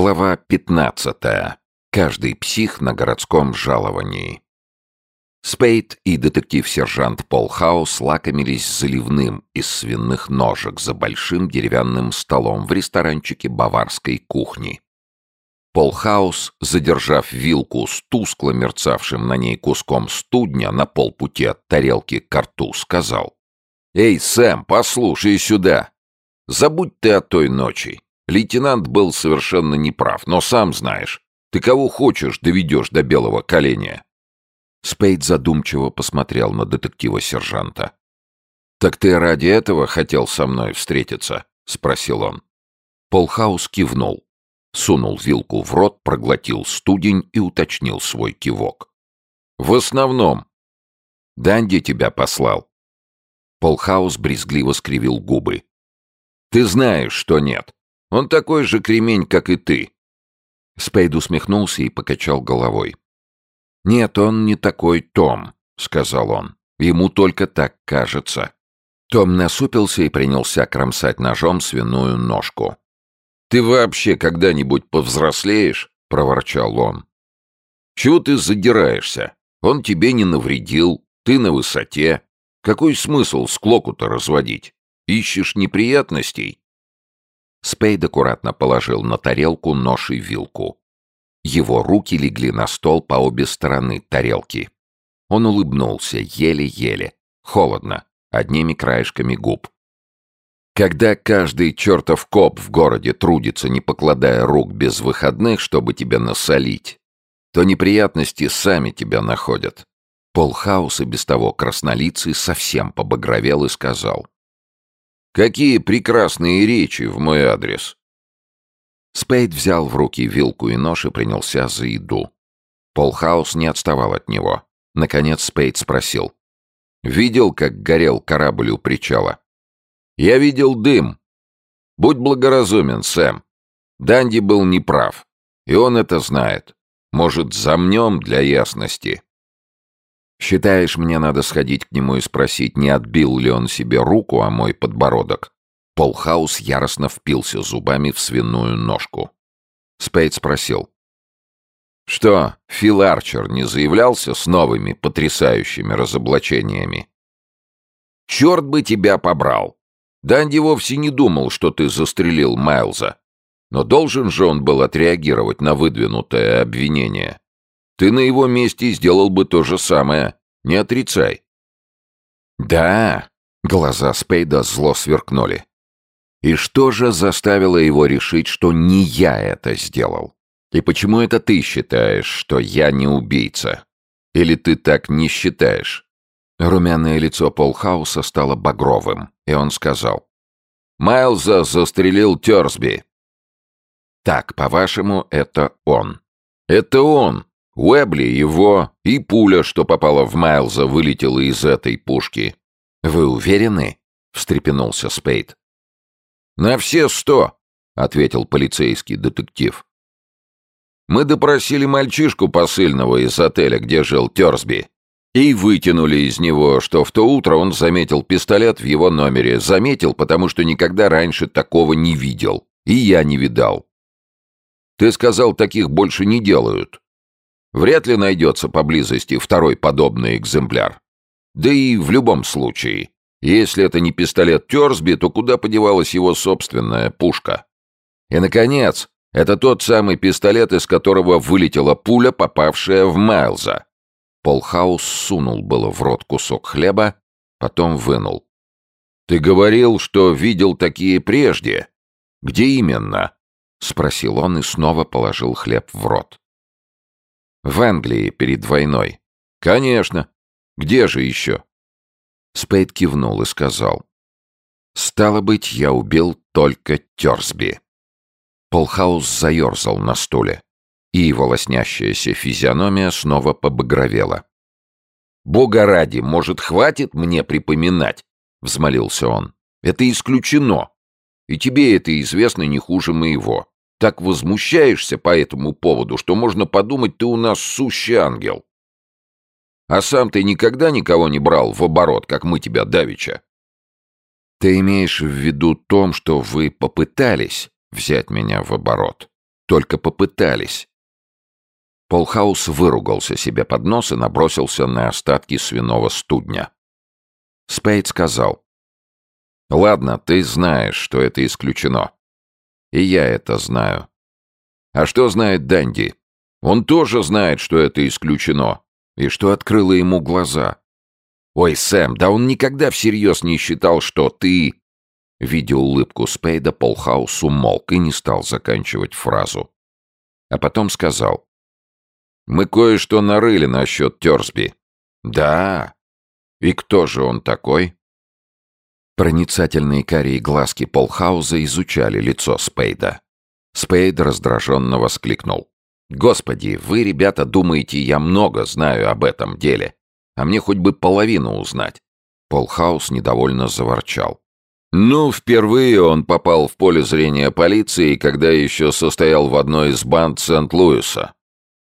Глава 15. Каждый псих на городском жаловании. Спейд и детектив-сержант Пол Хаус лакомились заливным из свиных ножек за большим деревянным столом в ресторанчике баварской кухни. Пол Хаус, задержав вилку с тускло мерцавшим на ней куском студня на полпути от тарелки к рту, сказал. «Эй, Сэм, послушай сюда! Забудь ты о той ночи. Лейтенант был совершенно неправ, но сам знаешь, ты кого хочешь доведешь до белого коленя. Спейд задумчиво посмотрел на детектива-сержанта. «Так ты ради этого хотел со мной встретиться?» — спросил он. Полхаус кивнул, сунул вилку в рот, проглотил студень и уточнил свой кивок. «В основном. Данди тебя послал». Полхаус брезгливо скривил губы. «Ты знаешь, что нет. Он такой же кремень, как и ты». Спейд усмехнулся и покачал головой. «Нет, он не такой Том», — сказал он. «Ему только так кажется». Том насупился и принялся кромсать ножом свиную ножку. «Ты вообще когда-нибудь повзрослеешь?» — проворчал он. «Чего ты задираешься? Он тебе не навредил, ты на высоте. Какой смысл склоку-то разводить? Ищешь неприятностей?» Спейд аккуратно положил на тарелку нож и вилку. Его руки легли на стол по обе стороны тарелки. Он улыбнулся еле-еле, холодно, одними краешками губ. Когда каждый чертов коп в городе трудится, не покладая рук без выходных, чтобы тебя насолить, то неприятности сами тебя находят. Пол Хауса без того краснолицый совсем побагровел и сказал. Какие прекрасные речи в мой адрес!» Спейд взял в руки вилку и нож и принялся за еду. Полхаус не отставал от него. Наконец Спейд спросил. «Видел, как горел корабль у причала?» «Я видел дым. Будь благоразумен, Сэм. Данди был неправ, и он это знает. Может, замнем для ясности?» Считаешь, мне надо сходить к нему и спросить, не отбил ли он себе руку о мой подбородок? Полхаус яростно впился зубами в свиную ножку. Спейд спросил. «Что, Фил Арчер не заявлялся с новыми потрясающими разоблачениями?» «Черт бы тебя побрал! Данди вовсе не думал, что ты застрелил Майлза. Но должен же он был отреагировать на выдвинутое обвинение. Ты на его месте сделал бы то же самое. Не отрицай. Да, глаза Спейда зло сверкнули. И что же заставило его решить, что не я это сделал? И почему это ты считаешь, что я не убийца? Или ты так не считаешь? Румяное лицо Полхауса стало багровым, и он сказал. «Майлза застрелил Терсби». «Так, по-вашему, это он». «Это он, Уэбли его, и пуля, что попала в Майлза, вылетела из этой пушки. «Вы уверены?» — встрепенулся Спейд. «На все сто», — ответил полицейский детектив. «Мы допросили мальчишку посыльного из отеля, где жил Терсби, и вытянули из него, что в то утро он заметил пистолет в его номере. Заметил, потому что никогда раньше такого не видел. И я не видал. Ты сказал, таких больше не делают. Вряд ли найдется поблизости второй подобный экземпляр. Да и в любом случае, если это не пистолет Терсби, то куда подевалась его собственная пушка? И, наконец, это тот самый пистолет, из которого вылетела пуля, попавшая в Майлза. Полхаус сунул было в рот кусок хлеба, потом вынул. «Ты говорил, что видел такие прежде. Где именно?» — спросил он и снова положил хлеб в рот. В Англии перед войной. Конечно. Где же еще? Спейд кивнул и сказал. Стало быть, я убил только Терсби. Полхаус заерзал на стуле, и его лоснящаяся физиономия снова побагровела. «Бога ради, может, хватит мне припоминать?» — взмолился он. «Это исключено. И тебе это известно не хуже моего так возмущаешься по этому поводу, что можно подумать, ты у нас сущий ангел. А сам ты никогда никого не брал в оборот, как мы тебя давеча. Ты имеешь в виду том, что вы попытались взять меня в оборот? только попытались. Полхаус выругался себе под нос и набросился на остатки свиного студня. Спейд сказал. «Ладно, ты знаешь, что это исключено. И я это знаю. А что знает Данди? Он тоже знает, что это исключено. И что открыло ему глаза. Ой, Сэм, да он никогда всерьез не считал, что ты...» Видя улыбку Спейда, Полхаус умолк и не стал заканчивать фразу. А потом сказал. Мы кое-что нарыли насчет Терсби. Да. И кто же он такой? Проницательные карие глазки Полхауза изучали лицо Спейда. Спейд раздраженно воскликнул. «Господи, вы, ребята, думаете, я много знаю об этом деле, а мне хоть бы половину узнать». Полхаус недовольно заворчал. Ну, впервые он попал в поле зрения полиции, когда еще состоял в одной из банд Сент-Луиса.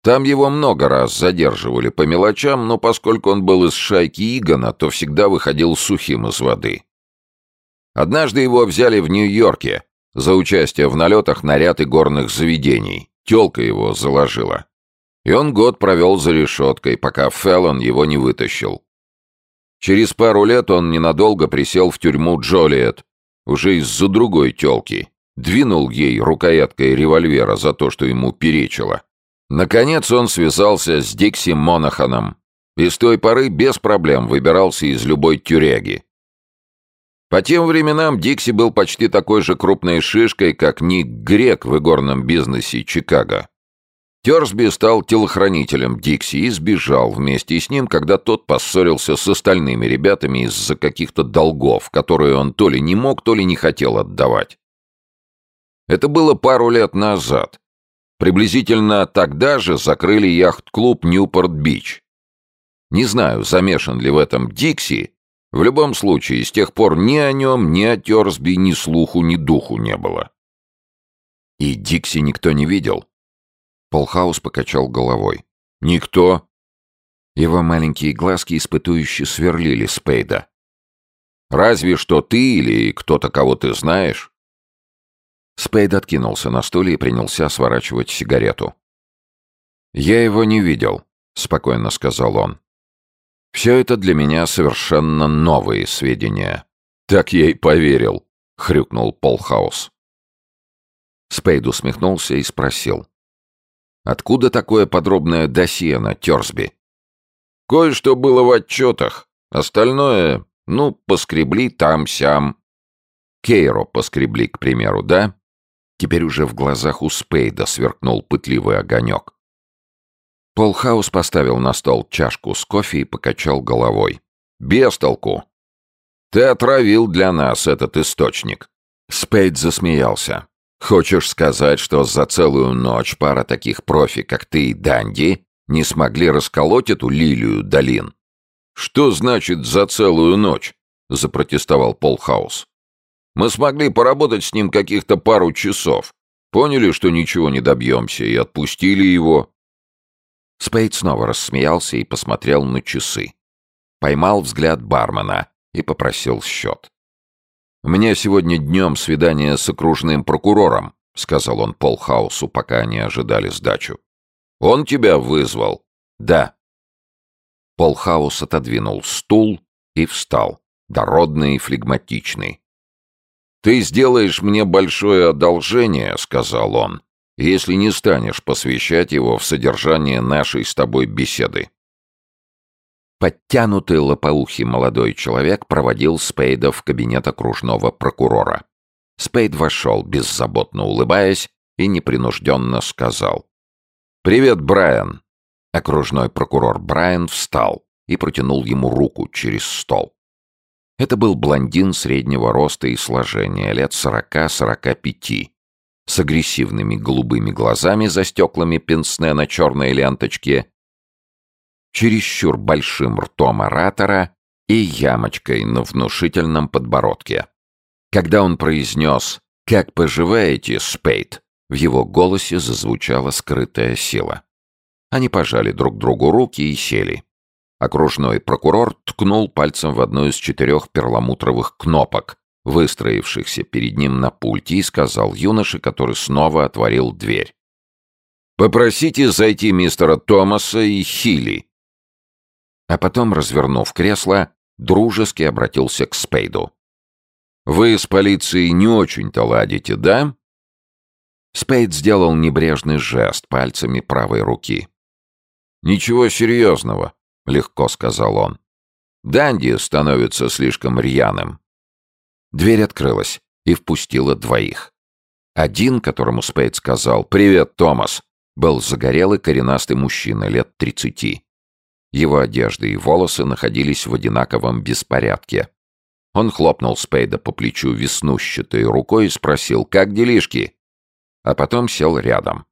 Там его много раз задерживали по мелочам, но поскольку он был из шайки Игона, то всегда выходил сухим из воды. Однажды его взяли в Нью-Йорке за участие в налетах на ряд и горных заведений. Телка его заложила. И он год провел за решеткой, пока Феллон его не вытащил. Через пару лет он ненадолго присел в тюрьму Джолиет, уже из-за другой телки. Двинул ей рукояткой револьвера за то, что ему перечило. Наконец он связался с Дикси Монаханом и с той поры без проблем выбирался из любой тюряги. По тем временам Дикси был почти такой же крупной шишкой, как Ник Грек в игорном бизнесе Чикаго. Терсби стал телохранителем Дикси и сбежал вместе с ним, когда тот поссорился с остальными ребятами из-за каких-то долгов, которые он то ли не мог, то ли не хотел отдавать. Это было пару лет назад. Приблизительно тогда же закрыли яхт-клуб «Ньюпорт-Бич». Не знаю, замешан ли в этом Дикси. В любом случае, с тех пор ни о нем, ни о Терсби, ни слуху, ни духу не было. И Дикси никто не видел. Полхаус покачал головой. «Никто?» Его маленькие глазки испытующе сверлили Спейда. «Разве что ты или кто-то, кого ты знаешь?» Спейд откинулся на стуле и принялся сворачивать сигарету. «Я его не видел», — спокойно сказал он. «Все это для меня совершенно новые сведения». «Так я и поверил», — хрюкнул Полхаус. Спейд усмехнулся и спросил. «Откуда такое подробное досье на Терсби?» «Кое-что было в отчетах. Остальное, ну, поскребли там-сям». Кейро поскребли, к примеру, да? Теперь уже в глазах у Спейда сверкнул пытливый огонек. Полхаус поставил на стол чашку с кофе и покачал головой. «Без толку! Ты отравил для нас этот источник!» Спейд засмеялся. «Хочешь сказать, что за целую ночь пара таких профи, как ты и Данди, не смогли расколоть эту лилию долин?» «Что значит «за целую ночь»?» — запротестовал Полхаус. Мы смогли поработать с ним каких-то пару часов. Поняли, что ничего не добьемся, и отпустили его. Спейд снова рассмеялся и посмотрел на часы. Поймал взгляд бармена и попросил счет. «У меня сегодня днем свидание с окружным прокурором», — сказал он Полхаусу, пока они ожидали сдачу. «Он тебя вызвал?» «Да». Полхаус отодвинул стул и встал, дородный и флегматичный. «Ты сделаешь мне большое одолжение», — сказал он, «если не станешь посвящать его в содержание нашей с тобой беседы». Подтянутый лопоухий молодой человек проводил Спейда в кабинет окружного прокурора. Спейд вошел, беззаботно улыбаясь, и непринужденно сказал. «Привет, Брайан!» Окружной прокурор Брайан встал и протянул ему руку через стол. Это был блондин среднего роста и сложения, лет сорока-сорока пяти, с агрессивными голубыми глазами за стеклами пенсне на черной ленточке, чересчур большим ртом оратора и ямочкой на внушительном подбородке. Когда он произнес «Как поживаете, Спейт?», в его голосе зазвучала скрытая сила. Они пожали друг другу руки и сели. Окружной прокурор ткнул пальцем в одну из четырех перламутровых кнопок, выстроившихся перед ним на пульте, и сказал юноше, который снова отворил дверь. Попросите зайти мистера Томаса и Хилли». А потом, развернув кресло, дружески обратился к Спейду. «Вы с полицией не очень-то ладите, да?» Спейд сделал небрежный жест пальцами правой руки. «Ничего серьезного», — легко сказал он. «Данди становится слишком рьяным». Дверь открылась и впустила двоих. Один, которому Спейд сказал «Привет, Томас», был загорелый коренастый мужчина лет тридцати. Его одежда и волосы находились в одинаковом беспорядке. Он хлопнул Спейда по плечу веснущатой рукой и спросил «Как делишки?» А потом сел рядом.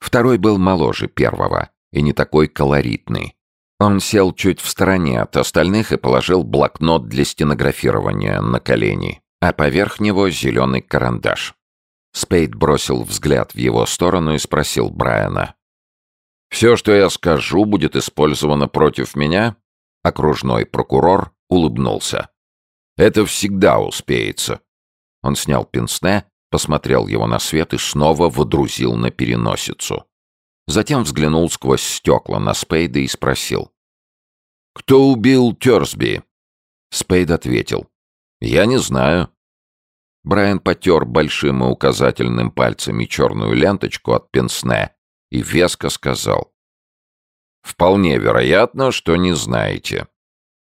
Второй был моложе первого и не такой колоритный. Он сел чуть в стороне от остальных и положил блокнот для стенографирования на колени, а поверх него зеленый карандаш. Спейд бросил взгляд в его сторону и спросил Брайана. «Все, что я скажу, будет использовано против меня?» Окружной прокурор улыбнулся. «Это всегда успеется». Он снял пенсне, посмотрел его на свет и снова водрузил на переносицу. Затем взглянул сквозь стекла на Спейда и спросил. «Кто убил Терсби?» Спейд ответил. «Я не знаю. Брайан потер большим и указательным пальцами черную ленточку от пенсне и веско сказал. «Вполне вероятно, что не знаете.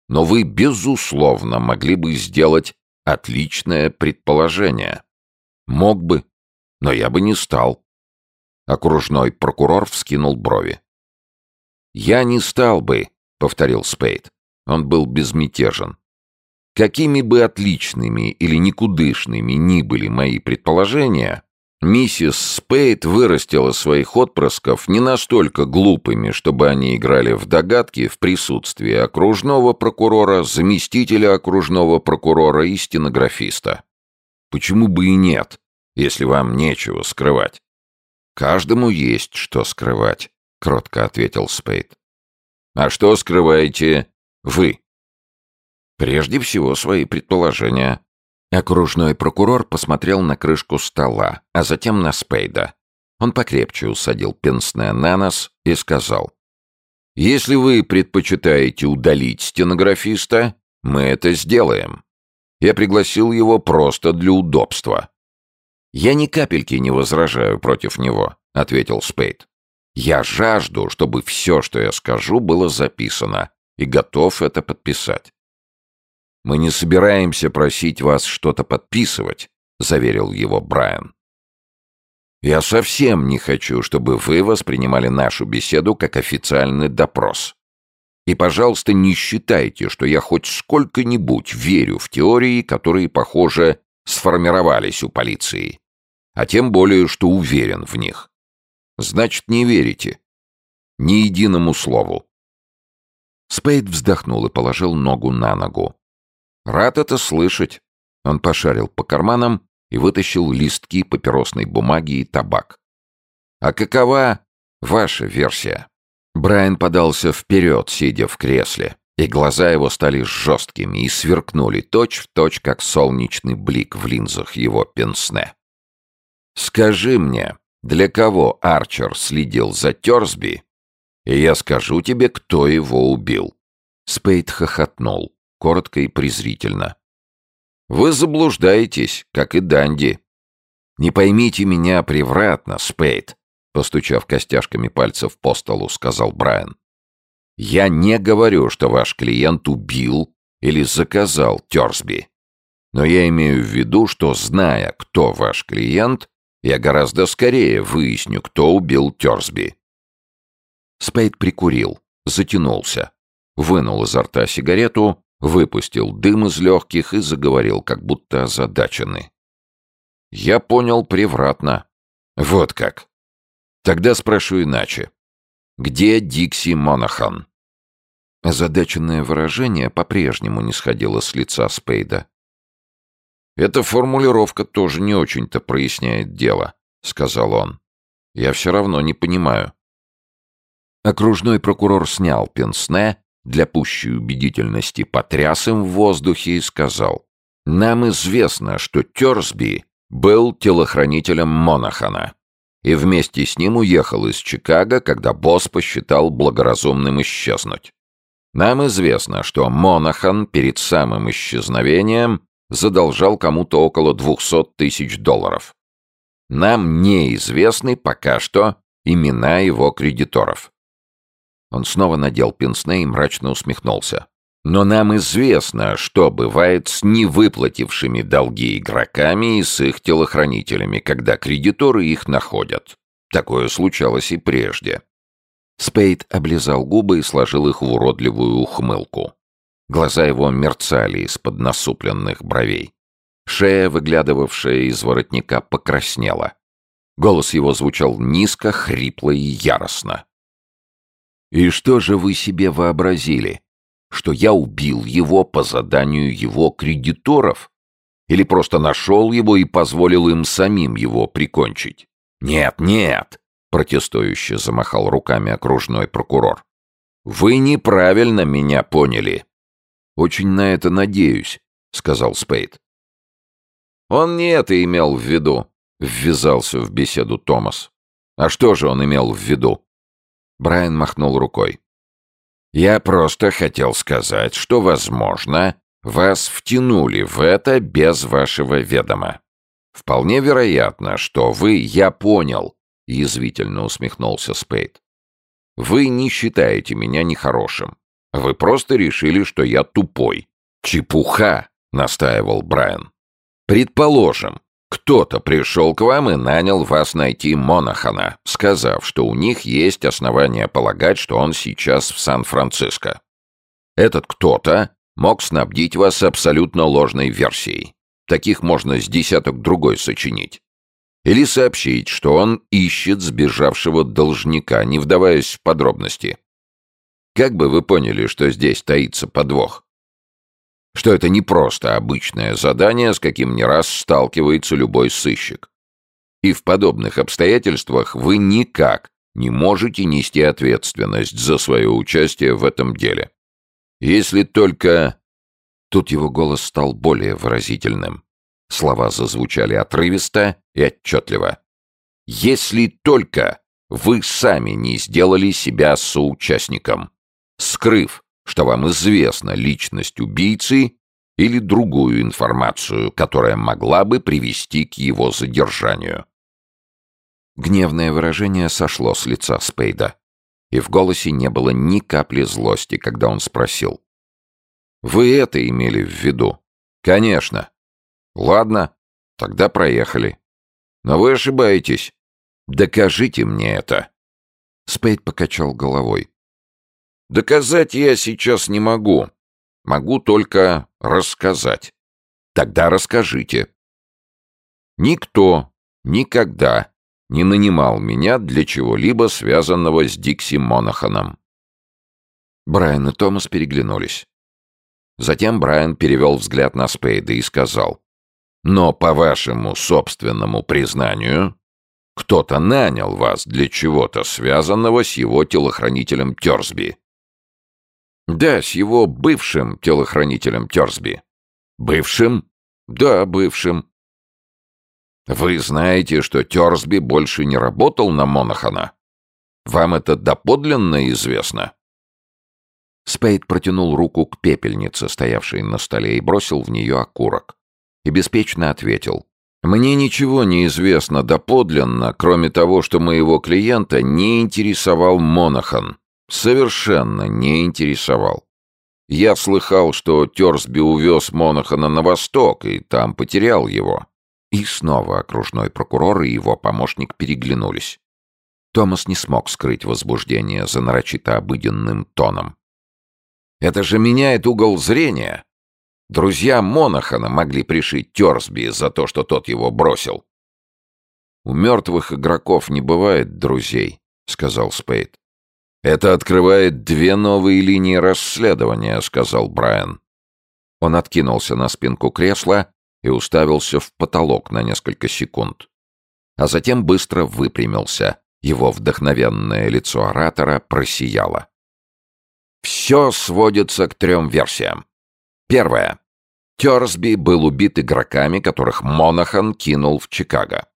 Но вы, безусловно, могли бы сделать отличное предположение. Мог бы, но я бы не стал». Окружной прокурор вскинул брови. «Я не стал бы», — повторил Спейд. Он был безмятежен. Какими бы отличными или никудышными ни были мои предположения, миссис Спейд вырастила своих отпрысков не настолько глупыми, чтобы они играли в догадки в присутствии окружного прокурора, заместителя окружного прокурора и стенографиста. Почему бы и нет, если вам нечего скрывать? Каждому есть что скрывать, кротко ответил Спейд. А что скрываете вы? Прежде всего, свои предположения. Окружной прокурор посмотрел на крышку стола, а затем на Спейда. Он покрепче усадил пенсне на нос и сказал. «Если вы предпочитаете удалить стенографиста, мы это сделаем. Я пригласил его просто для удобства». «Я ни капельки не возражаю против него», — ответил Спейд. «Я жажду, чтобы все, что я скажу, было записано, и готов это подписать. «Мы не собираемся просить вас что-то подписывать», — заверил его Брайан. «Я совсем не хочу, чтобы вы воспринимали нашу беседу как официальный допрос. И, пожалуйста, не считайте, что я хоть сколько-нибудь верю в теории, которые, похоже, сформировались у полиции. А тем более, что уверен в них. Значит, не верите. Ни единому слову». Спейд вздохнул и положил ногу на ногу. «Рад это слышать». Он пошарил по карманам и вытащил листки папиросной бумаги и табак. «А какова ваша версия?» Брайан подался вперед, сидя в кресле, и глаза его стали жесткими и сверкнули точь-в-точь, точь, как солнечный блик в линзах его пенсне. «Скажи мне, для кого Арчер следил за Терсби, и я скажу тебе, кто его убил». Спейд хохотнул коротко и презрительно. «Вы заблуждаетесь, как и Данди. Не поймите меня превратно, Спейд», постучав костяшками пальцев по столу, сказал Брайан. «Я не говорю, что ваш клиент убил или заказал Терсби. Но я имею в виду, что, зная, кто ваш клиент, я гораздо скорее выясню, кто убил Терсби». Спейд прикурил, затянулся, вынул изо рта сигарету выпустил дым из легких и заговорил, как будто озадаченный. «Я понял превратно. Вот как. Тогда спрошу иначе. Где Дикси Монахан?» Озадаченное выражение по-прежнему не сходило с лица Спейда. «Эта формулировка тоже не очень-то проясняет дело», — сказал он. «Я все равно не понимаю». Окружной прокурор снял пенсне для пущей убедительности потряс им в воздухе и сказал, «Нам известно, что Терсби был телохранителем Монахана. И вместе с ним уехал из Чикаго, когда босс посчитал благоразумным исчезнуть. Нам известно, что Монахан перед самым исчезновением задолжал кому-то около 200 тысяч долларов. Нам неизвестны пока что имена его кредиторов. Он снова надел пенсне и мрачно усмехнулся. Но нам известно, что бывает с невыплатившими долги игроками и с их телохранителями, когда кредиторы их находят. Такое случалось и прежде. Спейд облизал губы и сложил их в уродливую ухмылку. Глаза его мерцали из-под насупленных бровей. Шея, выглядывавшая из воротника, покраснела. Голос его звучал низко, хрипло и яростно. «И что же вы себе вообразили? Что я убил его по заданию его кредиторов? Или просто нашел его и позволил им самим его прикончить? Нет, нет!» — протестующе замахал руками окружной прокурор. «Вы неправильно меня поняли». «Очень на это надеюсь», — сказал Спейд. «Он не это имел в виду», — ввязался в беседу Томас. «А что же он имел в виду?» Брайан махнул рукой. «Я просто хотел сказать, что, возможно, вас втянули в это без вашего ведома. Вполне вероятно, что вы, я понял, — язвительно усмехнулся Спейд. Вы не считаете меня нехорошим. Вы просто решили, что я тупой. Чепуха, — настаивал Брайан. Предположим, кто-то пришел к вам и нанял вас найти Монахана, сказав, что у них есть основания полагать, что он сейчас в Сан-Франциско. Этот кто-то мог снабдить вас абсолютно ложной версией. Таких можно с десяток другой сочинить. Или сообщить, что он ищет сбежавшего должника, не вдаваясь в подробности. Как бы вы поняли, что здесь таится подвох? Что это не просто обычное задание, с каким не раз сталкивается любой сыщик. И в подобных обстоятельствах вы никак не можете нести ответственность за свое участие в этом деле. Если только... Тут его голос стал более выразительным. Слова зазвучали отрывисто и отчетливо. «Если только вы сами не сделали себя соучастником, скрыв что вам известна личность убийцы или другую информацию, которая могла бы привести к его задержанию. Гневное выражение сошло с лица Спейда, и в голосе не было ни капли злости, когда он спросил. «Вы это имели в виду?» «Конечно». «Ладно, тогда проехали». «Но вы ошибаетесь. Докажите мне это». Спейд покачал головой. Доказать я сейчас не могу. Могу только рассказать. Тогда расскажите. Никто никогда не нанимал меня для чего-либо связанного с Дикси Монаханом. Брайан и Томас переглянулись. Затем Брайан перевел взгляд на Спейда и сказал, «Но по вашему собственному признанию, кто-то нанял вас для чего-то связанного с его телохранителем Терсби. Да, с его бывшим телохранителем Терсби. Бывшим? Да, бывшим. Вы знаете, что Терсби больше не работал на Монахана? Вам это доподлинно известно? Спейд протянул руку к пепельнице, стоявшей на столе, и бросил в нее окурок. И беспечно ответил. «Мне ничего не известно доподлинно, кроме того, что моего клиента не интересовал Монахан. Совершенно не интересовал. Я слыхал, что Терсби увез Монахана на восток и там потерял его. И снова окружной прокурор и его помощник переглянулись. Томас не смог скрыть возбуждение за нарочито обыденным тоном. «Это же меняет угол зрения!» Друзья Монахана могли пришить Терсби за то, что тот его бросил. «У мертвых игроков не бывает друзей», — сказал Спейд. «Это открывает две новые линии расследования», — сказал Брайан. Он откинулся на спинку кресла и уставился в потолок на несколько секунд. А затем быстро выпрямился. Его вдохновенное лицо оратора просияло. Все сводится к трем версиям. Первая. Терсби был убит игроками, которых Монахан кинул в Чикаго.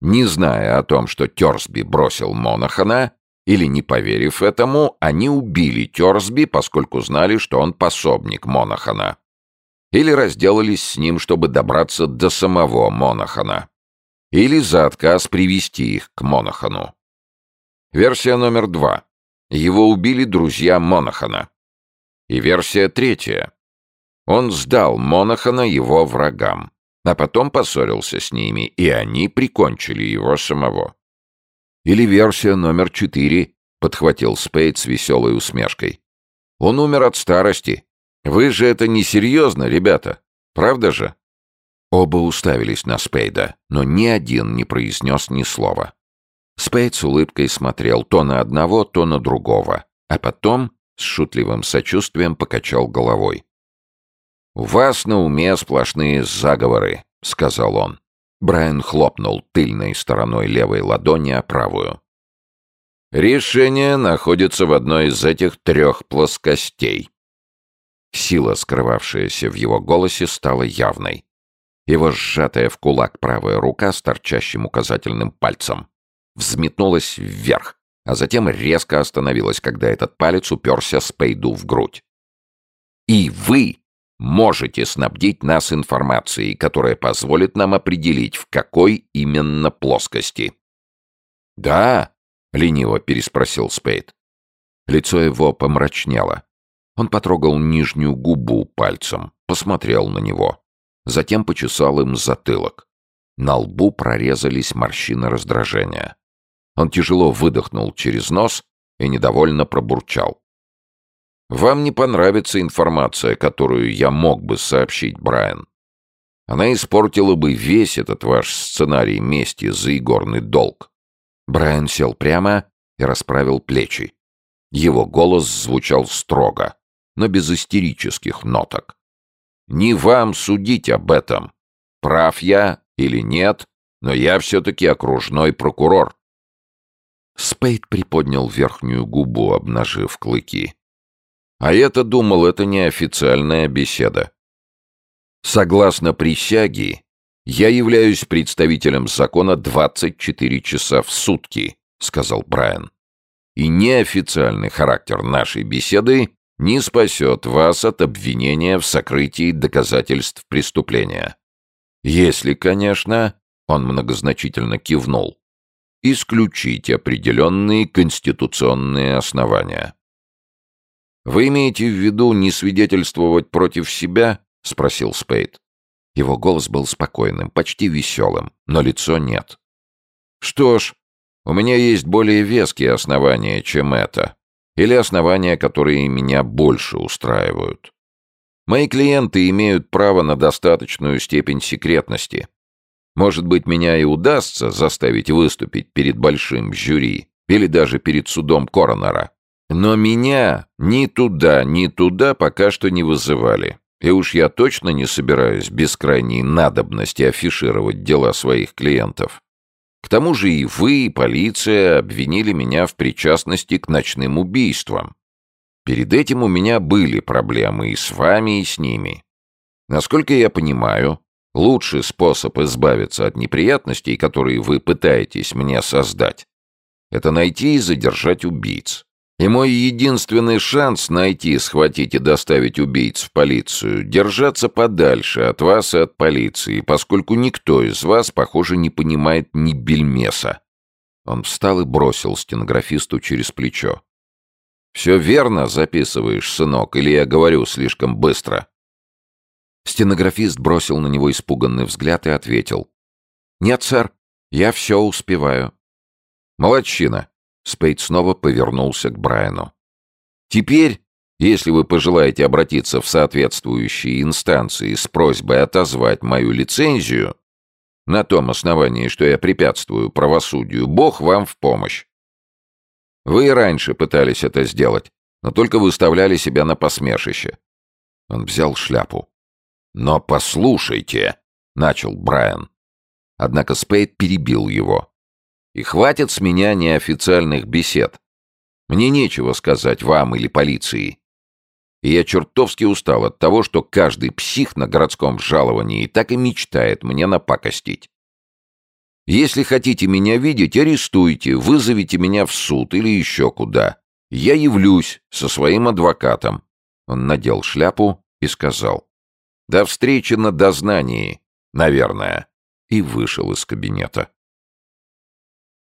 Не зная о том, что Терсби бросил Монахана, или не поверив этому, они убили Терсби, поскольку знали, что он пособник Монахана. Или разделались с ним, чтобы добраться до самого Монахана. Или за отказ привести их к Монахану. Версия номер два. Его убили друзья Монахана. И версия третья. Он сдал Монахана его врагам, а потом поссорился с ними, и они прикончили его самого. Или версия номер четыре, подхватил Спейд с веселой усмешкой. Он умер от старости. Вы же это не серьезно, ребята. Правда же? Оба уставились на Спейда, но ни один не произнес ни слова. Спейд с улыбкой смотрел то на одного, то на другого, а потом с шутливым сочувствием покачал головой. «У вас на уме сплошные заговоры», — сказал он. Брайан хлопнул тыльной стороной левой ладони о правую. «Решение находится в одной из этих трех плоскостей». Сила, скрывавшаяся в его голосе, стала явной. Его сжатая в кулак правая рука с торчащим указательным пальцем взметнулась вверх, а затем резко остановилась, когда этот палец уперся Спейду в грудь. «И вы можете снабдить нас информацией, которая позволит нам определить, в какой именно плоскости». «Да?» — лениво переспросил Спейд. Лицо его помрачнело. Он потрогал нижнюю губу пальцем, посмотрел на него. Затем почесал им затылок. На лбу прорезались морщины раздражения. Он тяжело выдохнул через нос и недовольно пробурчал. «Вам не понравится информация, которую я мог бы сообщить, Брайан. Она испортила бы весь этот ваш сценарий мести за игорный долг». Брайан сел прямо и расправил плечи. Его голос звучал строго, но без истерических ноток. «Не вам судить об этом, прав я или нет, но я все-таки окружной прокурор. Спейд приподнял верхнюю губу, обнажив клыки. А я-то думал, это неофициальная беседа. Согласно присяге, я являюсь представителем закона 24 часа в сутки, сказал Брайан. И неофициальный характер нашей беседы не спасет вас от обвинения в сокрытии доказательств преступления. Если, конечно, он многозначительно кивнул, исключить определенные конституционные основания. «Вы имеете в виду не свидетельствовать против себя?» — спросил Спейд. Его голос был спокойным, почти веселым, но лицо нет. «Что ж, у меня есть более веские основания, чем это. Или основания, которые меня больше устраивают. Мои клиенты имеют право на достаточную степень секретности, может быть, меня и удастся заставить выступить перед большим жюри или даже перед судом коронера. Но меня ни туда, ни туда пока что не вызывали. И уж я точно не собираюсь без крайней надобности афишировать дела своих клиентов. К тому же и вы, и полиция обвинили меня в причастности к ночным убийствам. Перед этим у меня были проблемы и с вами, и с ними. Насколько я понимаю, Лучший способ избавиться от неприятностей, которые вы пытаетесь мне создать, это найти и задержать убийц. И мой единственный шанс найти, схватить и доставить убийц в полицию — держаться подальше от вас и от полиции, поскольку никто из вас, похоже, не понимает ни бельмеса. Он встал и бросил стенографисту через плечо. «Все верно записываешь, сынок, или я говорю слишком быстро?» Стенографист бросил на него испуганный взгляд и ответил. «Нет, сэр, я все успеваю». «Молодчина!» Спейд снова повернулся к Брайану. «Теперь, если вы пожелаете обратиться в соответствующие инстанции с просьбой отозвать мою лицензию, на том основании, что я препятствую правосудию, Бог вам в помощь. Вы и раньше пытались это сделать, но только выставляли себя на посмешище». Он взял шляпу. «Но послушайте», — начал Брайан. Однако Спейд перебил его. «И хватит с меня неофициальных бесед. Мне нечего сказать вам или полиции. И я чертовски устал от того, что каждый псих на городском жаловании так и мечтает мне напакостить. Если хотите меня видеть, арестуйте, вызовите меня в суд или еще куда. Я явлюсь со своим адвокатом». Он надел шляпу и сказал. «До встречи на дознании, наверное», и вышел из кабинета.